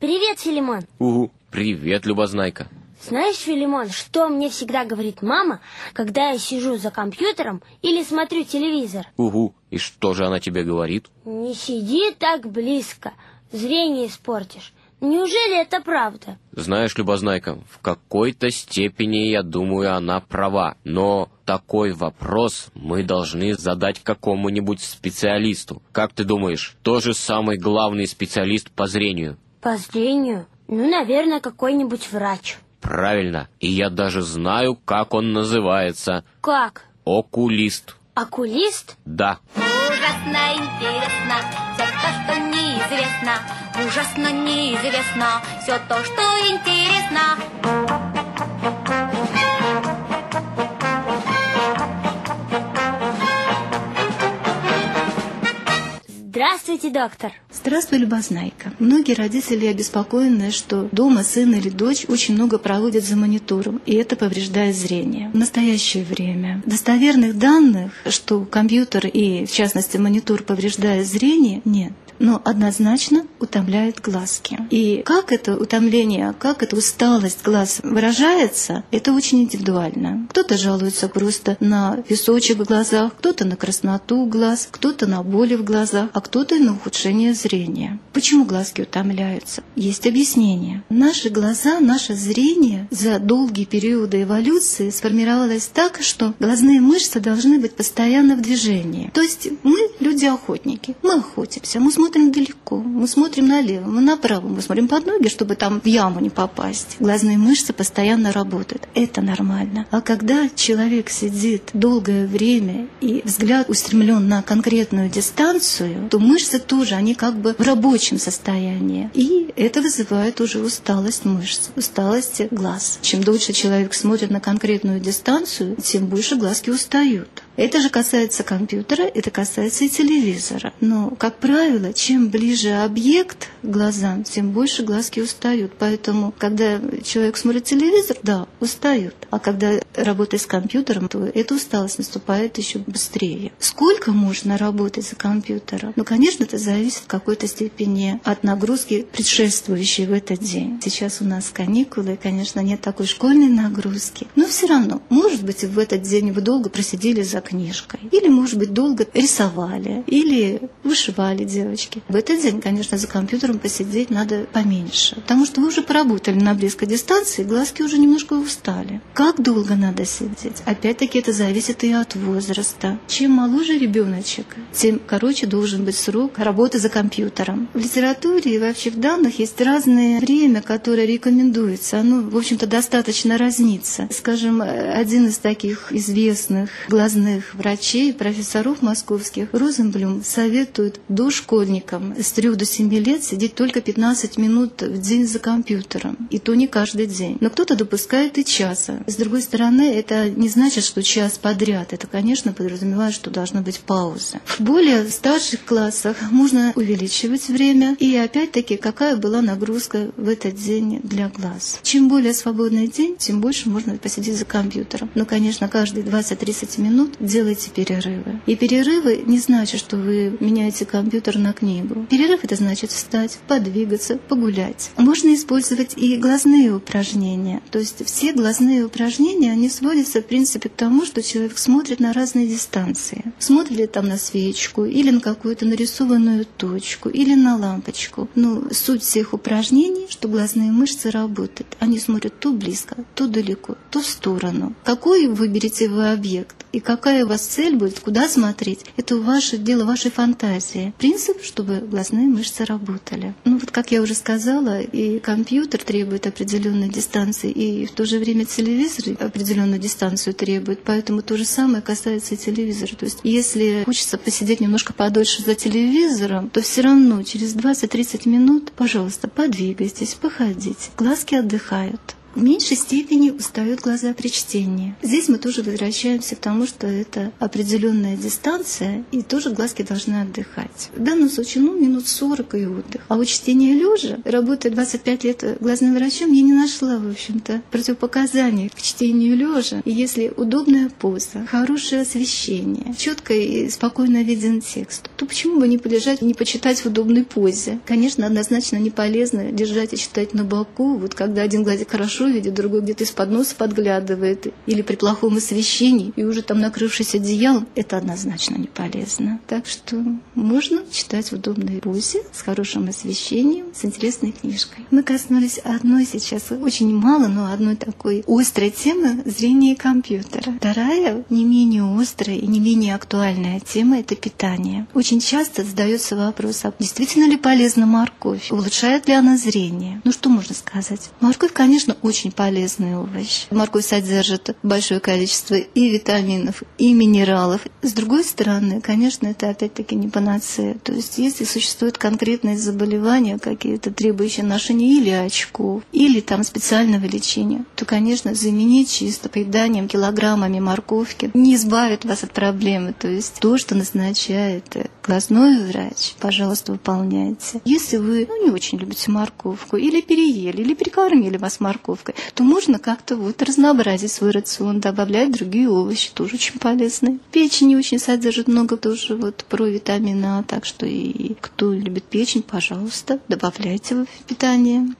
Привет, Филимон. Угу, привет, Любознайка. Знаешь, Филимон, что мне всегда говорит мама, когда я сижу за компьютером или смотрю телевизор? Угу, и что же она тебе говорит? Не сиди так близко, зрение испортишь. Неужели это правда? Знаешь, Любознайка, в какой-то степени, я думаю, она права. Но такой вопрос мы должны задать какому-нибудь специалисту. Как ты думаешь, кто же самый главный специалист по зрению? По зрению? Ну, наверное, какой-нибудь врач. Правильно, и я даже знаю, как он называется. Как? Окулист. Окулист? Да. Ужасно интересно все то, что неизвестно. Ужасно неизвестно все то, что интересно. Здравствуйте, доктор. Здравствуй, Любознайка. Многие родители обеспокоены, что дома сын или дочь очень много проводят за монитором, и это повреждает зрение. В настоящее время достоверных данных, что компьютер и, в частности, монитор повреждает зрение, нет но однозначно утомляет глазки. И как это утомление, как эта усталость глаз выражается, это очень индивидуально. Кто-то жалуется просто на песочек в глазах, кто-то на красноту глаз, кто-то на боли в глазах, а кто-то на ухудшение зрения. Почему глазки утомляются? Есть объяснение. Наши глаза, наше зрение за долгие периоды эволюции сформировалось так, что глазные мышцы должны быть постоянно в движении. То есть мы люди-охотники, мы охотимся, мы смотрим далеко, мы смотрим налево, мы направо, мы смотрим под ноги, чтобы там в яму не попасть. Глазные мышцы постоянно работают. Это нормально. А когда человек сидит долгое время и взгляд устремлен на конкретную дистанцию, то мышцы тоже, они как бы в рабочем состоянии. И это вызывает уже усталость мышц, усталость глаз. Чем дольше человек смотрит на конкретную дистанцию, тем больше глазки устают. Это же касается компьютера, это касается и телевизора. Но, как правило, чем ближе объект глазам, тем больше глазки устают. Поэтому, когда человек смотрит телевизор, да, устают. А когда работает с компьютером, то эта усталость наступает еще быстрее. Сколько можно работать за компьютером? Ну, конечно, это зависит в какой-то степени от нагрузки, предшествующей в этот день. Сейчас у нас каникулы, конечно, нет такой школьной нагрузки. Но все равно, может быть, в этот день вы долго просидели за книжкой. Или, может быть, долго рисовали. Или вышивали девочки. В этот день, конечно, за компьютером посидеть надо поменьше. Потому что вы уже поработали на близкой дистанции, глазки уже немножко устали. Как долго надо сидеть? Опять-таки это зависит и от возраста. Чем моложе ребеночек, тем короче должен быть срок работы за компьютером. В литературе и вообще в данных есть разное время, которое рекомендуется. Оно, в общем-то, достаточно разнится. Скажем, один из таких известных глазных врачей, профессоров московских, Розенблюм, советует дошкольникам с 3 до 7 лет сидеть только 15 минут в день за компьютером. И то не каждый день. Но кто-то допускает и часа. С другой стороны, это не значит, что час подряд. Это, конечно, подразумевает, что должна быть пауза. В более старших классах можно увеличивать время. И опять-таки, какая была нагрузка в этот день для глаз. Чем более свободный день, тем больше можно посидеть за компьютером. Но, конечно, каждые 20-30 минут делайте перерывы. И перерывы не значит, что вы меняете компьютер на книгу. Перерыв это значит встать, подвигаться, погулять. Можно использовать и глазные упражнения. То есть все глазные упражнения, они сводятся, в принципе, к тому, что человек смотрит на разные дистанции. Смотрит ли там на свечку, или на какую-то нарисованную точку, или на лампочку. Но суть всех упражнений, что глазные мышцы работают. Они смотрят то близко, то далеко, то в сторону. Какой выберете вы объект? И какая у вас цель будет, куда смотреть, это ваше дело, вашей фантазии. Принцип, чтобы глазные мышцы работали. Ну вот, как я уже сказала, и компьютер требует определенной дистанции, и в то же время телевизор определенную дистанцию требует, поэтому то же самое касается и телевизора. То есть, если хочется посидеть немножко подольше за телевизором, то все равно через 20-30 минут, пожалуйста, подвигайтесь, походите. Глазки отдыхают. В меньшей степени устают глаза при чтении. Здесь мы тоже возвращаемся к тому, что это определенная дистанция, и тоже глазки должны отдыхать. В данном случае, ну, минут 40 и отдых. А у чтения лежа, работая 25 лет глазным врачом, я не нашла, в общем-то, противопоказаний к чтению лежа. И если удобная поза, хорошее освещение, четко и спокойно виден текст, то почему бы не полежать не почитать в удобной позе? Конечно, однозначно не полезно держать и читать на боку, вот когда один глазик хорошо видит, другой где-то из-под носа подглядывает, или при плохом освещении, и уже там накрывшись одеялом, это однозначно не полезно. Так что можно читать в удобной позе, с хорошим освещением, с интересной книжкой. Мы коснулись одной сейчас, очень мало, но одной такой острой темы зрения компьютера. Вторая, не менее острая и не менее актуальная тема – это питание. Очень часто задается вопрос, а действительно ли полезна морковь? Улучшает ли она зрение? Ну что можно сказать? Морковь, конечно, очень полезный овощ. Морковь содержит большое количество и витаминов, и минералов. С другой стороны, конечно, это опять-таки не панацея. То есть если существуют конкретные заболевания, какие-то требующие ношения или очков, или там специального лечения, то, конечно, заменить чисто поеданием килограммами морковки не избавит вас от проблемы. То есть то, что назначает глазной врач, пожалуйста, выполняйте. Если вы ну, не очень любите морковку, или переели, или перекормили вас морковкой, то можно как-то вот разнообразить свой рацион, добавлять другие овощи, тоже очень полезные. Печень очень содержит много тоже вот провитамина так что и кто любит печень, пожалуйста, добавляйте в питание.